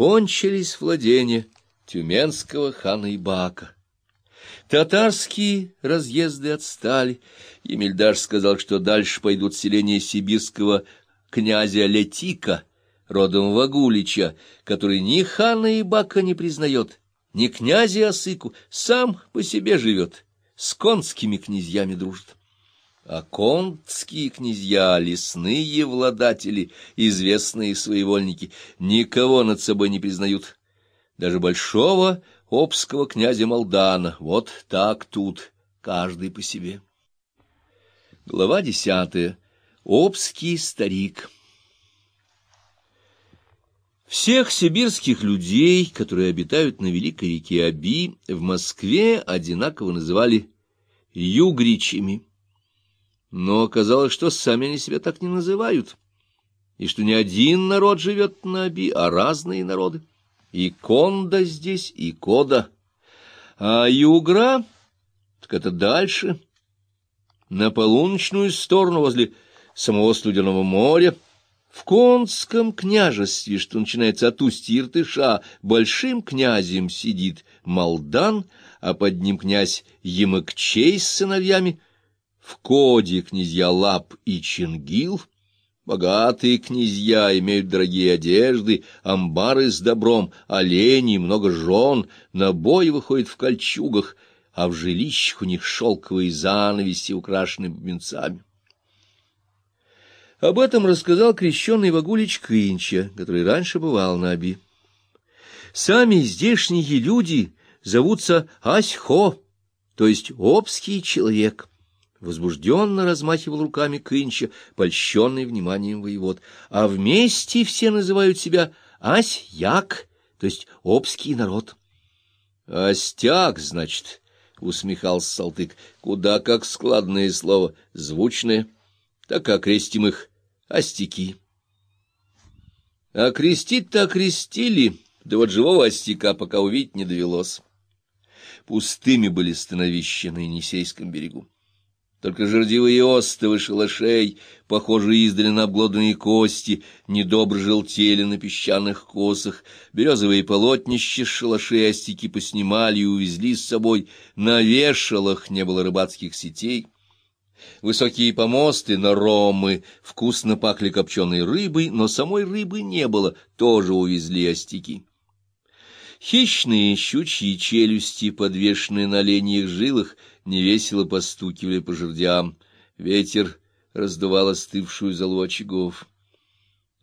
кончились владения тюменского хана Ибака. Татарские разъезды отстали. Емельдаш сказал, что дальше пойдут селения сибирского князя Летика, родом Вагулича, который ни хана Ибака не признает, ни князя Осыку, сам по себе живет, с конскими князьями дружит. А конские князья, лесные владатели, известные своевольники, никого над собой не признают. Даже большого обского князя Молдана. Вот так тут, каждый по себе. Глава десятая. Обский старик. Всех сибирских людей, которые обитают на великой реке Аби, в Москве одинаково называли югричами. Но оказалось, что сами они себя так не называют, и что не один народ живет на Аби, а разные народы. И Конда здесь, и Кода. А Югра, так это дальше, на полуночную сторону возле самого Студенного моря, в Конском княжестве, что начинается от устья Иртыша, большим князем сидит Малдан, а под ним князь Емыкчей с сыновьями — в Коде князья Лап и Чингил, богатые князья имеют дорогие одежды, амбары с добром, оленей, много жен, на бой выходят в кольчугах, а в жилищах у них шелковые занавеси, украшенные бубенцами. Об этом рассказал крещеный Вагулич Кынча, который раньше бывал на Аби. Сами здешние люди зовутся Асьхо, то есть обский человек возбужденно размахивал руками Кынча, польщенный вниманием воевод, а вместе все называют себя Асьяк, то есть обский народ. — Остяк, значит, — усмехался Салтык, — куда как складное слово, звучное, так окрестим их остяки. Окрестить-то окрестили, да вот живого остяка пока увидеть не довелось. Пустыми были становища на Енисейском берегу. Только жердивые остовы шалашей, похожие издали на обглоданные кости, недобро желтели на песчаных косах, березовые полотнища шалашей остики поснимали и увезли с собой, на вешалах не было рыбацких сетей. Высокие помосты на ромы вкусно пахли копченой рыбой, но самой рыбы не было, тоже увезли остики. Хищные щучьи челюсти, подвешенные на оленьих жилах, невесело постукивали по жердям. Ветер раздувал остывшую золу очагов.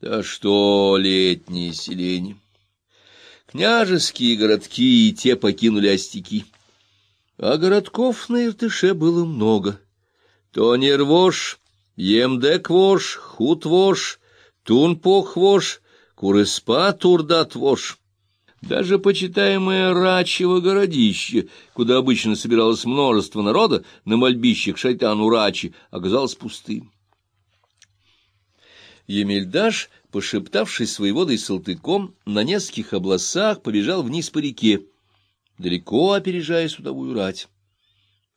Да что летние селения! Княжеские городки и те покинули остяки. А городков на Иртыше было много. То Нервош, Емдеквош, Хутвош, Тунпохвош, Курыспа Турдатвош — даже почитаемое Рачево городище, куда обычно собиралось множество народа, на мольбищах шайтану Рачи, оказалось пустым. Емельдаш, пошептавшись с воеводой Салтыком, на нескольких обласах побежал вниз по реке, далеко опережая судовую рать.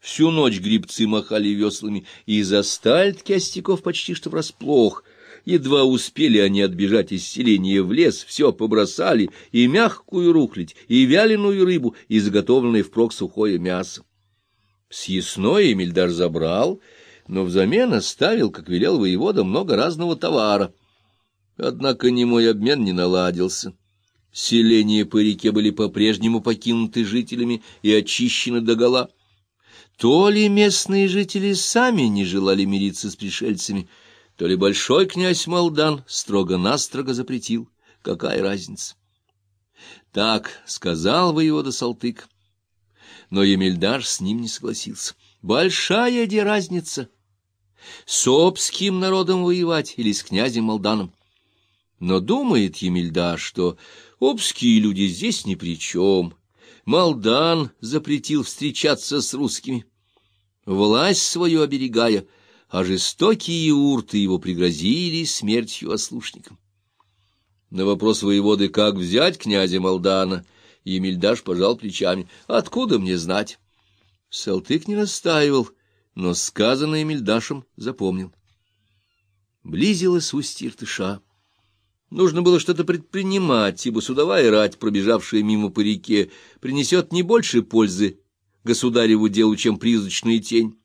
Всю ночь грибцы махали веслами, и застали костяков почти что врасплох — Едва успели они отбежать из селения в лес, все побросали, и мягкую рухлядь, и вяленую рыбу, и заготовленное впрок сухое мясо. Съестное Эмильдар забрал, но взамен оставил, как велел воевода, много разного товара. Однако немой обмен не наладился. Селения по реке были по-прежнему покинуты жителями и очищены догола. То ли местные жители сами не желали мириться с пришельцами, то ли большой князь Молдан строго-настрого запретил, какая разница. Так сказал воевода Салтык, но Емельдар с ним не согласился. Большая де разница, с обским народом воевать или с князем Молданом. Но думает Емельдар, что обские люди здесь ни при чем. Молдан запретил встречаться с русскими, власть свою оберегая — а жестокие урты его пригрозили смертью ослушникам. На вопрос воеводы, как взять князя Молдана, Емельдаш пожал плечами. «Откуда мне знать?» Салтык не настаивал, но сказанное Емельдашем запомнил. Близилась устье Иртыша. Нужно было что-то предпринимать, ибо судовая рать, пробежавшая мимо по реке, принесет не больше пользы государеву делу, чем призрачная тень.